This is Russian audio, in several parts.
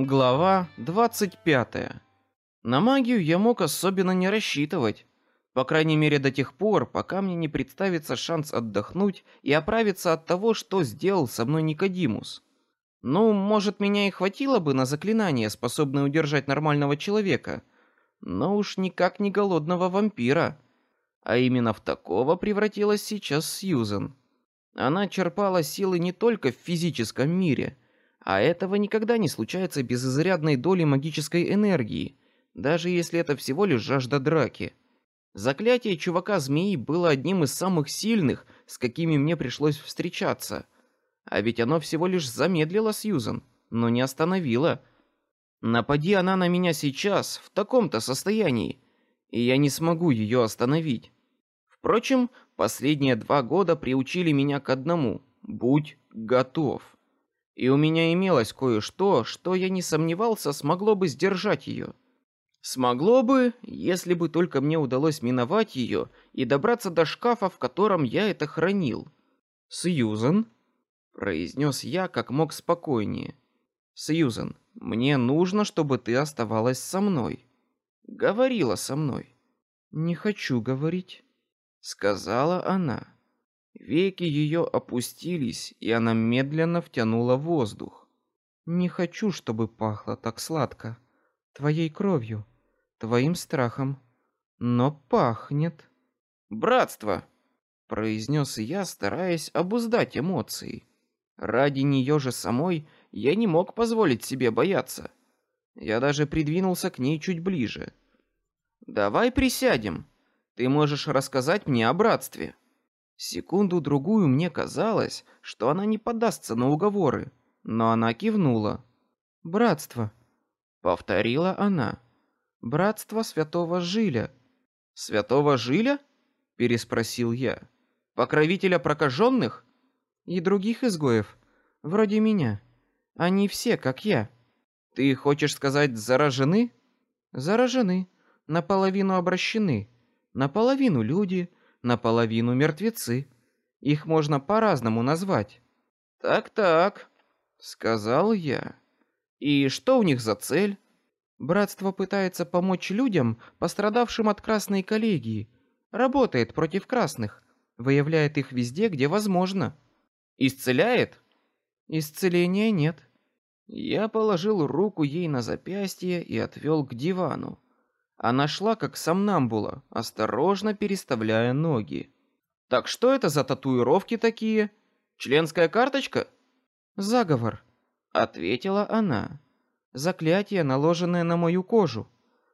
Глава 25. На магию я мог особенно не рассчитывать, по крайней мере до тех пор, пока мне не представится шанс отдохнуть и оправиться от того, что сделал со мной Никодимус. Ну, может, меня и хватило бы на заклинание, способное удержать нормального человека, но уж никак не голодного вампира. А именно в такого превратилась сейчас Сьюзен. Она черпала силы не только в физическом мире, а этого никогда не случается без изрядной доли магической энергии, даже если это всего лишь жажда драки. Заклятие чувака змеи было одним из самых сильных, с какими мне пришлось встречаться. А ведь оно всего лишь замедлило Сьюзан, но не остановило. Напади она на меня сейчас в таком-то состоянии, и я не смогу ее остановить. Впрочем, последние два года приучили меня к одному: будь готов. И у меня имелось кое-что, что я не сомневался смогло бы сдержать ее. Смогло бы, если бы только мне удалось миновать ее и добраться до шкафа, в котором я это хранил. Сьюзен, произнес я как мог спокойнее. Сьюзен, мне нужно, чтобы ты оставалась со мной. Говорила со мной. Не хочу говорить, сказала она. Веки ее опустились, и она медленно втянула воздух. Не хочу, чтобы пахло так сладко твоей кровью, твоим страхом, но пахнет. Братство, произнес я, стараясь обуздать эмоции. Ради нее же самой я не мог позволить себе бояться. Я даже придвинулся к ней чуть ближе. Давай присядем. Ты можешь рассказать мне о братстве. Секунду другую мне казалось, что она не поддастся на уговоры, но она кивнула. Братство, повторила она. Братство Святого Жиля. Святого Жиля? переспросил я. Покровителя прокаженных и других изгоев, вроде меня. Они все как я. Ты хочешь сказать заражены? Заражены, наполовину обращены, наполовину люди, наполовину мертвецы. Их можно по-разному назвать. Так, так, сказал я. И что у них за цель? Братство пытается помочь людям, пострадавшим от красной коллегии. Работает против красных, выявляет их везде, где возможно. Исцеляет? Исцеления нет. Я положил руку ей на запястье и отвел к дивану. Она шла как сомнамбула, осторожно переставляя ноги. Так что это за татуировки такие? Членская карточка? Заговор ответила она. Заклятие, наложенное на мою кожу.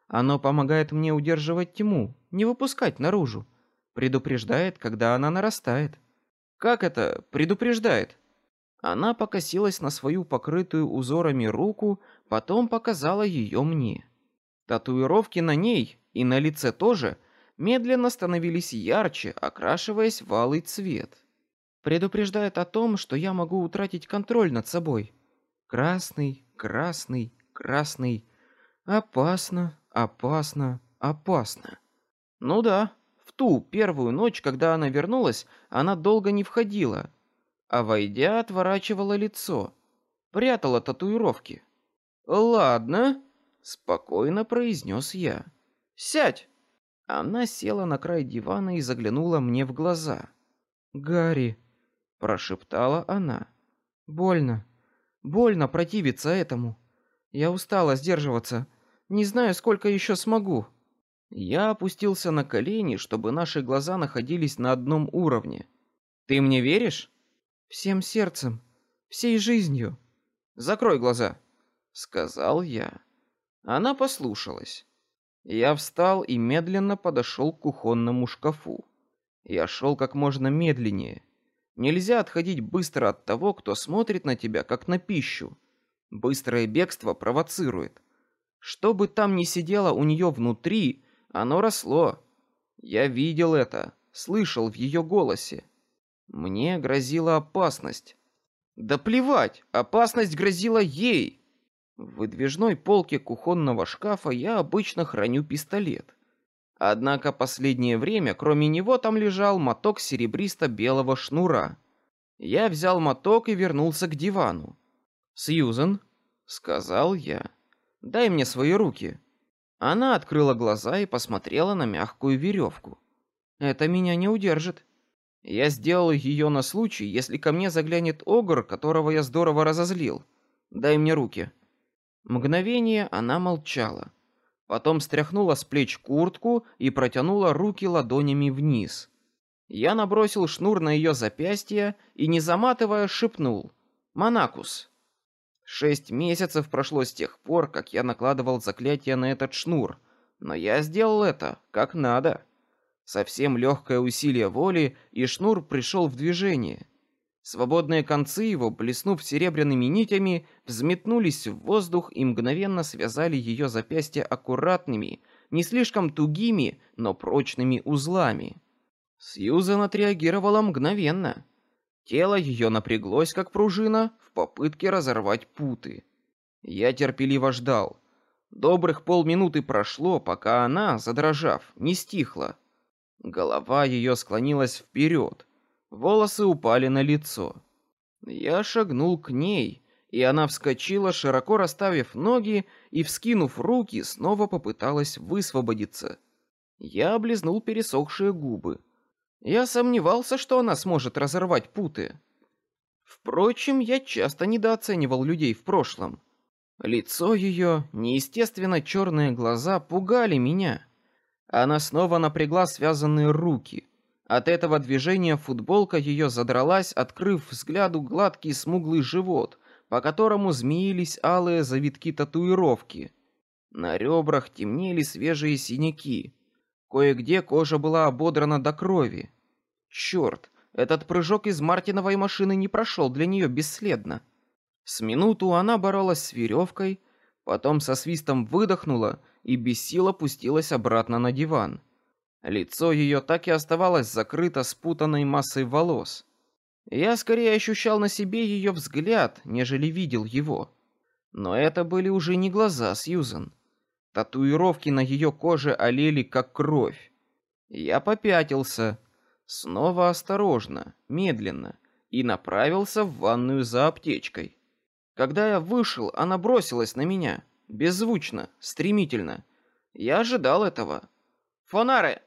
Оно помогает мне удерживать тьму, не выпускать наружу. Предупреждает, когда она нарастает. Как это предупреждает? Она покосилась на свою покрытую узорами руку, потом показала ее мне. Татуировки на ней и на лице тоже медленно становились ярче, окрашиваясь в алый цвет. Предупреждает о том, что я могу утратить контроль над собой, Красный, красный, красный. Опасно, опасно, опасно. Ну да, в ту первую ночь, когда она вернулась, она долго не входила, а войдя, отворачивала лицо, прятала татуировки. Ладно, спокойно произнес я. Сядь. Она села на край дивана и заглянула мне в глаза. Гарри, прошептала она. Больно. Больно противиться этому. Я устала сдерживаться. Не знаю, сколько еще смогу. Я опустился на колени, чтобы наши глаза находились на одном уровне. Ты мне веришь? Всем сердцем, всей жизнью. Закрой глаза, сказал я. Она послушалась. Я встал и медленно подошел к кухонному шкафу. Я шел как можно медленнее, Нельзя отходить быстро от того, кто смотрит на тебя как на пищу. Быстрое бегство провоцирует. Что бы там ни сидело у нее внутри, оно росло. Я видел это, слышал в ее голосе. Мне грозила опасность. Да плевать, опасность грозила ей. В выдвижной полке кухонного шкафа я обычно храню пистолет. Однако последнее время, кроме него, там лежал моток серебристо-белого шнура. Я взял моток и вернулся к дивану. Сьюзен, сказал я. Дай мне свои руки. Она открыла глаза и посмотрела на мягкую веревку. Это меня не удержит. Я сделал ее на случай, если ко мне заглянет огр, которого я здорово разозлил. Дай мне руки. Мгновение она молчала, потом стряхнула с плеч куртку и протянула руки ладонями вниз. Я набросил шнур на ее запястье и, не заматывая, шепнул: "Монакус". Шесть месяцев прошло с тех пор, как я накладывал заклятие на этот шнур, но я сделал это как надо. Совсем легкое усилие воли, и шнур пришел в движение. Свободные концы его, блеснув серебряными нитями, взметнулись в воздух и мгновенно связали ее запястья аккуратными, не слишком тугими, но прочными узлами. Сьюзен отреагировала мгновенно. Тело ее напряглось, как пружина, в попытке разорвать путы. Я терпеливо ждал. Добрых полминуты прошло, пока она, задрожав, не стихла. Голова ее склонилась вперед, волосы упали на лицо. Я шагнул к ней, и она вскочила, широко расставив ноги и вскинув руки, снова попыталась высвободиться. Я облизнул пересохшие губы. Я сомневался, что она сможет разорвать путы. Впрочем, я часто недооценивал людей в прошлом. Лицо ее, неестественно черные глаза пугали меня. Она снова напрягла связанные руки. От этого движения футболка ее задралась, открыв взгляду гладкий смуглый живот, по которому змеились алые завитки татуировки. На ребрах темнели свежие синяки. Кое-где кожа была ободрана до крови. Черт, этот прыжок из Мартиновой машины не прошел для нее бесследно. С минуту она боролась с веревкой, потом со свистом выдохнула и без сил опустилась обратно на диван. Лицо ее так и оставалось закрыто спутанной массой волос. Я скорее ощущал на себе ее взгляд, нежели видел его. Но это были уже не глаза Сьюзен. Татуировки на ее коже олели как кровь. Я попятился, снова осторожно, медленно, и направился в ванную за аптечкой. Когда я вышел, она бросилась на меня беззвучно, стремительно. Я ожидал этого. Фонары!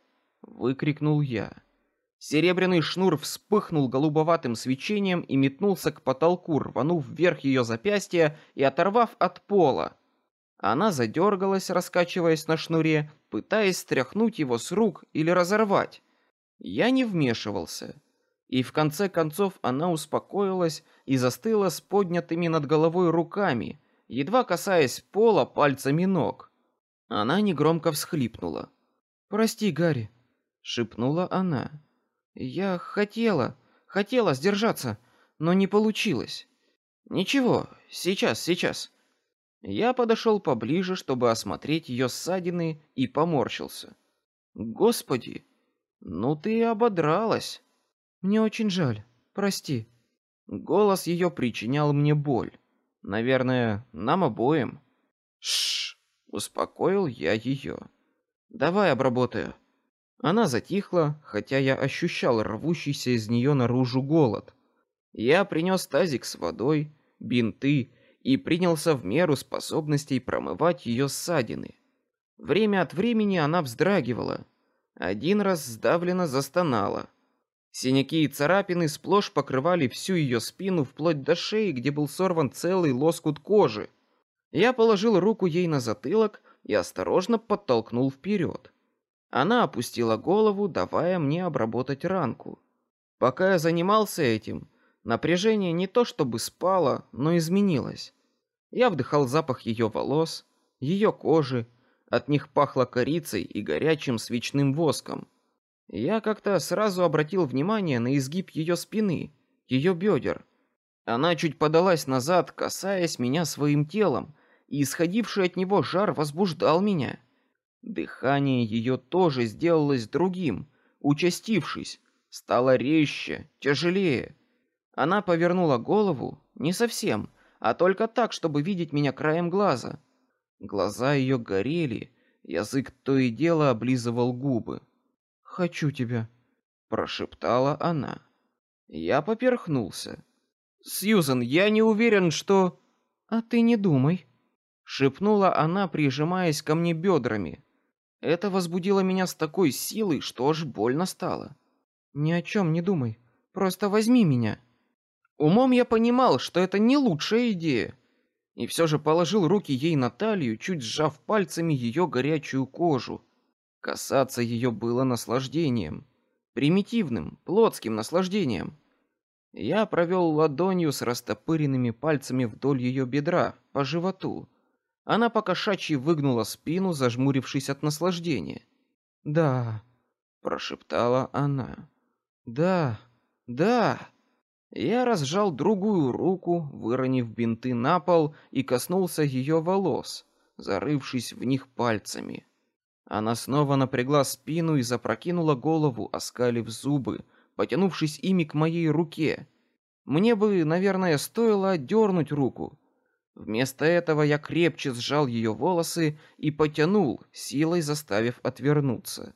Выкрикнул я. Серебряный шнур вспыхнул голубоватым свечением и метнулся к потолку, рванув вверх ее запястья и оторвав от пола. Она задергалась, раскачиваясь на шнуре, пытаясь стряхнуть его с рук или разорвать. Я не вмешивался, и в конце концов она успокоилась и застыла с поднятыми над головой руками, едва касаясь пола пальцами ног. Она негромко всхлипнула. Прости, Гарри, шепнула она. Я хотела, хотела сдержаться, но не получилось. Ничего, сейчас, сейчас. Я подошел поближе, чтобы осмотреть ее ссадины, и поморщился. Господи, ну ты ободралась. Мне очень жаль, прости. Голос ее причинял мне боль. Наверное, нам обоим. Шш, успокоил я ее. Давай обработаю. Она затихла, хотя я ощущал рвущийся из нее наружу голод. Я принес тазик с водой, бинты и принялся в меру способностей промывать ее ссадины. Время от времени она вздрагивала, один раз сдавленно застонала. Синяки и царапины сплошь покрывали всю ее спину вплоть до шеи, где был сорван целый лоскут кожи. Я положил руку ей на затылок и осторожно подтолкнул вперед. Она опустила голову, давая мне обработать ранку. Пока я занимался этим, напряжение не то чтобы спало, но изменилось. Я вдыхал запах ее волос, ее кожи, от них пахло корицей и горячим свечным воском. Я как-то сразу обратил внимание на изгиб ее спины, ее бедер. Она чуть подалась назад, касаясь меня своим телом, и исходивший от него жар возбуждал меня. Дыхание ее тоже сделалось другим, участившись, стало резче, тяжелее. Она повернула голову, не совсем, а только так, чтобы видеть меня краем глаза. Глаза ее горели, язык то и дело облизывал губы. Хочу тебя, прошептала она. Я поперхнулся. Сьюзен, я не уверен, что А ты не думай, шепнула она, прижимаясь ко мне бедрами. Это возбудило меня с такой силой, что аж больно стало. Ни о чем не думай, просто возьми меня. Умом я понимал, что это не лучшая идея, и все же положил руки ей на талию, чуть сжав пальцами ее горячую кожу. Касаться ее было наслаждением, примитивным, плотским наслаждением. Я провел ладонью с растопыренными пальцами вдоль ее бедра по животу. Она покошачьи выгнула спину, зажмурившись от наслаждения. Да, прошептала она. Да, да. Я разжал другую руку, выронив бинты на пол и коснулся ее волос, зарывшись в них пальцами. Она снова напрягла спину и запрокинула голову, оскалив зубы, потянувшись ими к моей руке. Мне бы, наверное, стоило отдернуть руку. Вместо этого я крепче сжал ее волосы и потянул, силой заставив отвернуться.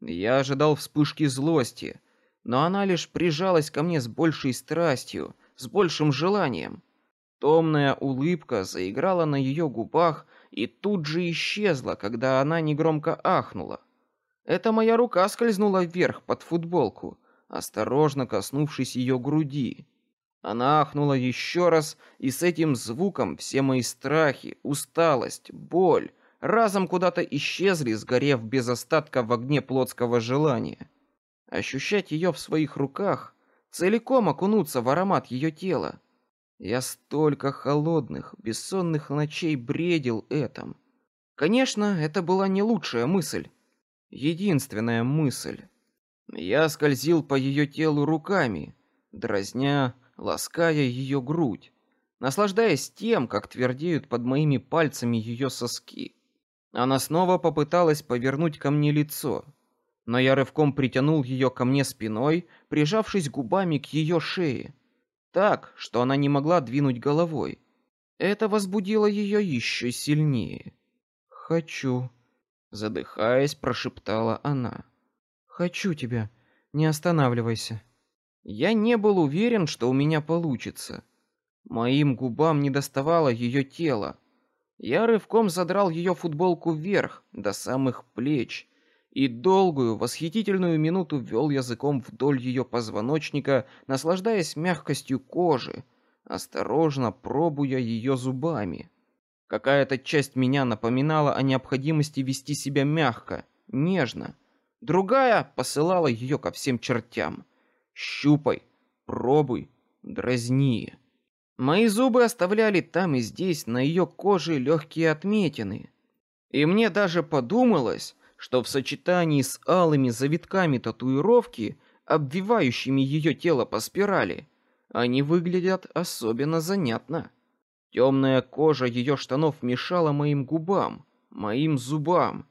Я ожидал вспышки злости, но она лишь прижалась ко мне с большей страстью, с большим желанием. Томная улыбка заиграла на ее губах и тут же исчезла, когда она негромко ахнула. Это моя рука скользнула вверх под футболку, осторожно коснувшись ее груди. Она ахнула еще раз, и с этим звуком все мои страхи, усталость, боль разом куда-то исчезли, сгорев без остатка в огне плотского желания. Ощущать ее в своих руках, целиком окунуться в аромат ее тела. Я столько холодных, бессонных ночей бредил этим. Конечно, это была не лучшая мысль, единственная мысль. Я скользил по ее телу руками, дразня, лаская ее грудь, наслаждаясь тем, как твердеют под моими пальцами ее соски. Она снова попыталась повернуть ко мне лицо, но я рывком притянул ее ко мне спиной, прижавшись губами к ее шее, так, что она не могла двинуть головой. Это возбудило ее еще сильнее. Хочу, задыхаясь, прошептала она. Хочу тебя, не останавливайся. Я не был уверен, что у меня получится. Моим губам не доставало ее тела. Я рывком задрал ее футболку вверх до самых плеч и долгую, восхитительную минуту вел языком вдоль ее позвоночника, наслаждаясь мягкостью кожи, осторожно пробуя ее зубами. Какая-то часть меня напоминала о необходимости вести себя мягко, нежно. Другая посылала ее ко всем чертям. Щупай, пробуй, дразни. Мои зубы оставляли там и здесь на ее коже легкие отметины, и мне даже подумалось, что в сочетании с алыми завитками татуировки, обвивающими ее тело по спирали, они выглядят особенно занятно. Темная кожа ее штанов мешала моим губам, моим зубам,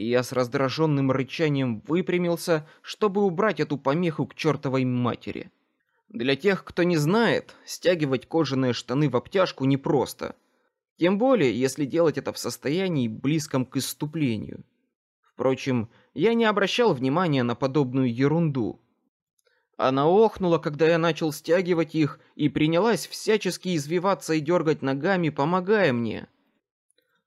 и я с раздраженным рычанием выпрямился, чтобы убрать эту помеху к чертовой матери. Для тех, кто не знает, стягивать кожаные штаны в обтяжку непросто, тем более, если делать это в состоянии близком к исступлению. Впрочем, я не обращал внимания на подобную ерунду. Она охнула, когда я начал стягивать их, и принялась всячески извиваться и дергать ногами, помогая мне.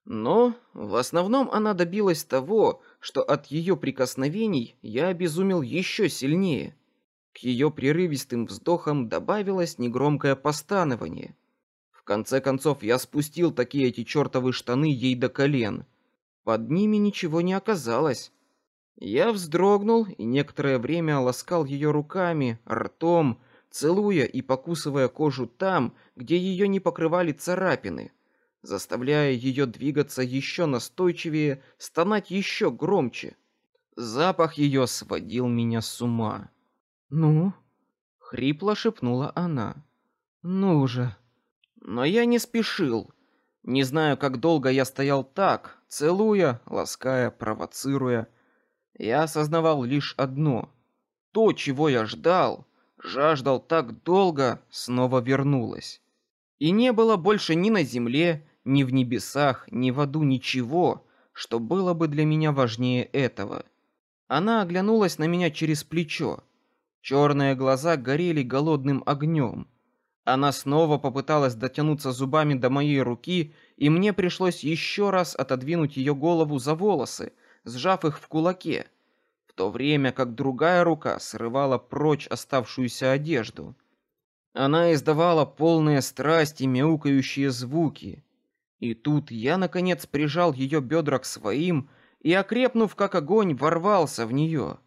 Но в основном она добилась того, что от ее прикосновений я обезумел еще сильнее. К ее прерывистым вздохам добавилось негромкое постанование. В конце концов я спустил такие эти чертовы штаны ей до колен под ними ничего не оказалось. Я вздрогнул и некоторое время ласкал ее руками, ртом, целуя и покусывая кожу там, где ее не покрывали царапины, заставляя ее двигаться еще настойчивее, стонать еще громче. Запах ее сводил меня с ума. Ну, хрипло шепнула она. Ну же. Но я не спешил. Не знаю, как долго я стоял так, целуя, лаская, провоцируя. Я осознавал лишь одно: то, чего я ждал, жаждал так долго, снова вернулось. И не было больше ни на земле, ни в небесах, ни в аду ничего, что было бы для меня важнее этого. Она оглянулась на меня через плечо. Черные глаза горели голодным огнем. Она снова попыталась дотянуться зубами до моей руки, и мне пришлось еще раз отодвинуть ее голову за волосы, сжав их в кулаке, в то время как другая рука срывала прочь оставшуюся одежду. Она издавала полные страсти мяукающие звуки. И тут я наконец прижал ее бедра к своим и, окрепнув как огонь, ворвался в нее.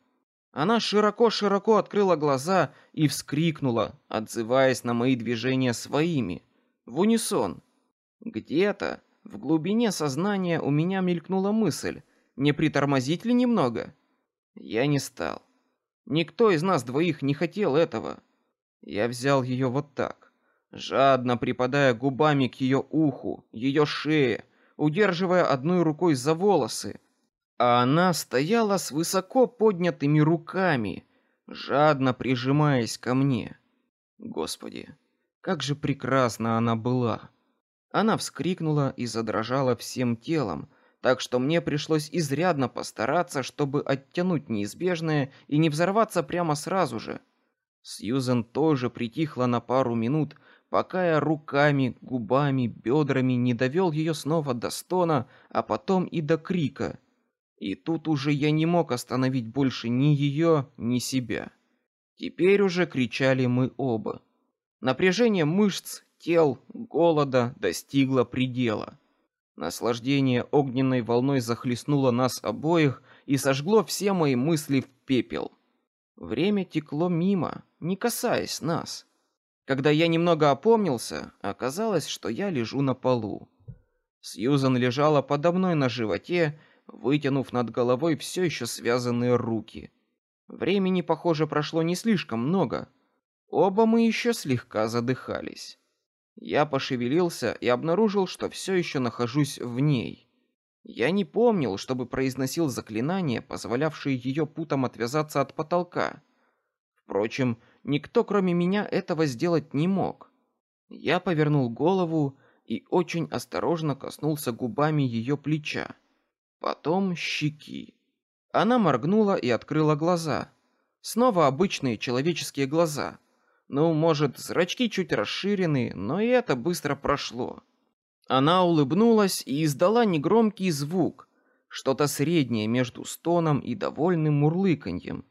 Она широко-широко открыла глаза и вскрикнула, отзываясь на мои движения своими, в унисон. Где-то в глубине сознания у меня мелькнула мысль: не притормозить ли немного? Я не стал. Никто из нас двоих не хотел этого. Я взял ее вот так, жадно припадая губами к ее уху, ее шее, удерживая одной рукой за волосы, а она стояла с высоко поднятыми руками, жадно прижимаясь ко мне. Господи, как же прекрасна она была! Она вскрикнула и задрожала всем телом, так что мне пришлось изрядно постараться, чтобы оттянуть неизбежное и не взорваться прямо сразу же. Сьюзен тоже притихла на пару минут, пока я руками, губами, бедрами не довел ее снова до стона, а потом и до крика. И тут уже я не мог остановить больше ни ее, ни себя. Теперь уже кричали мы оба. Напряжение мышц, тел, голода достигло предела. Наслаждение огненной волной захлестнуло нас обоих и сожгло все мои мысли в пепел. Время текло мимо, не касаясь нас. Когда я немного опомнился, оказалось, что я лежу на полу. Сьюзан лежала подо мной на животе вытянув над головой все еще связанные руки. Времени, похоже, прошло не слишком много. Оба мы еще слегка задыхались. Я пошевелился и обнаружил, что все еще нахожусь в ней. Я не помнил, чтобы произносил заклинание, позволявшее ее путам отвязаться от потолка. Впрочем, никто, кроме меня, этого сделать не мог. Я повернул голову и очень осторожно коснулся губами ее плеча потом щеки. Она моргнула и открыла глаза. Снова обычные человеческие глаза. Ну, может, зрачки чуть расширены, но и это быстро прошло. Она улыбнулась и издала негромкий звук, что-то среднее между стоном и довольным мурлыканьем.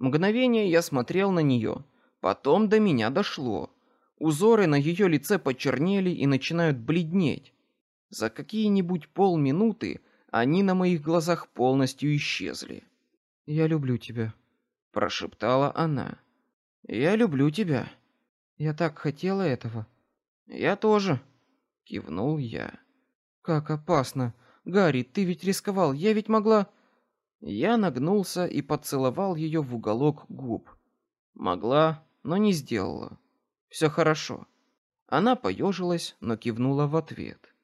Мгновение я смотрел на нее, потом до меня дошло. Узоры на ее лице почернели и начинают бледнеть. За какие-нибудь полминуты они на моих глазах полностью исчезли. Я люблю тебя, прошептала она. Я люблю тебя. Я так хотела этого. Я тоже, кивнул я. Как опасно, Гарри, ты ведь рисковал, я ведь могла. Я нагнулся и поцеловал ее в уголок губ. Могла, но не сделала. Все хорошо. Она поежилась, но кивнула в ответ.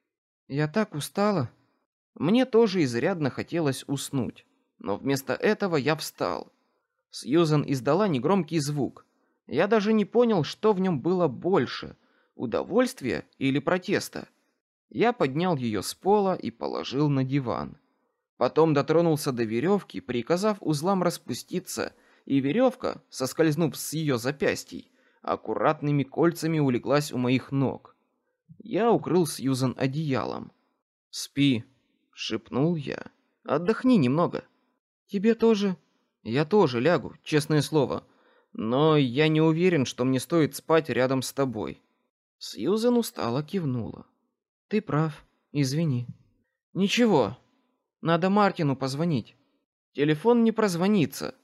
Я так устала. Мне тоже изрядно хотелось уснуть, но вместо этого я встал. Сьюзен издала негромкий звук. Я даже не понял, что в нем было больше удовольствия или протеста. Я поднял ее с пола и положил на диван. Потом дотронулся до веревки, приказав узлам распуститься, и веревка, соскользнув с ее запястий, аккуратными кольцами улеглась у моих ног. Я укрыл Сьюзен одеялом. Спи, шепнул я. Отдохни немного. Тебе тоже? Я тоже лягу, честное слово. Но я не уверен, что мне стоит спать рядом с тобой. Сьюзен устало кивнула. Ты прав. Извини. Ничего. Надо Мартину позвонить. Телефон не прозвонится,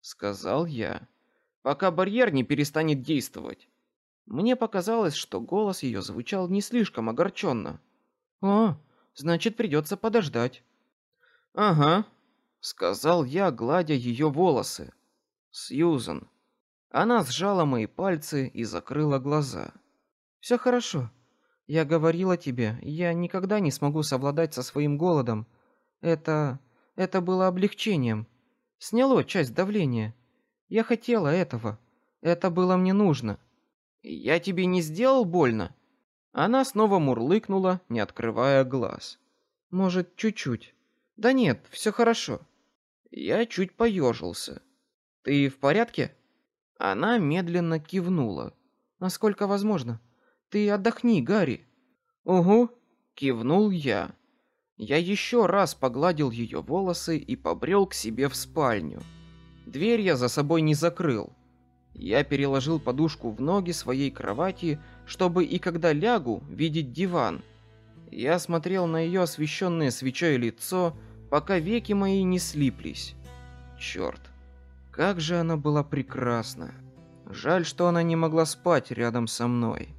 сказал я, пока барьер не перестанет действовать. Мне показалось, что голос ее звучал не слишком огорченно. О, значит, придется подождать. Ага, сказал я, гладя ее волосы. Сьюзен. Она сжала мои пальцы и закрыла глаза. Все хорошо. Я говорила тебе, я никогда не смогу совладать со своим голодом. Это, это было облегчением. Сняло часть давления. Я хотела этого. Это было мне нужно. Я тебе не сделал больно? Она снова мурлыкнула, не открывая глаз. Может, чуть-чуть. Да нет, все хорошо. Я чуть поежился. Ты в порядке? Она медленно кивнула. Насколько возможно. Ты отдохни, Гарри. Угу, кивнул я. Я еще раз погладил ее волосы и побрел к себе в спальню. Дверь я за собой не закрыл. Я переложил подушку в ноги своей кровати, чтобы и когда лягу, видеть диван. Я смотрел на ее освещенное свечой лицо, пока веки мои не слиплись. Черт, как же она была прекрасна. Жаль, что она не могла спать рядом со мной.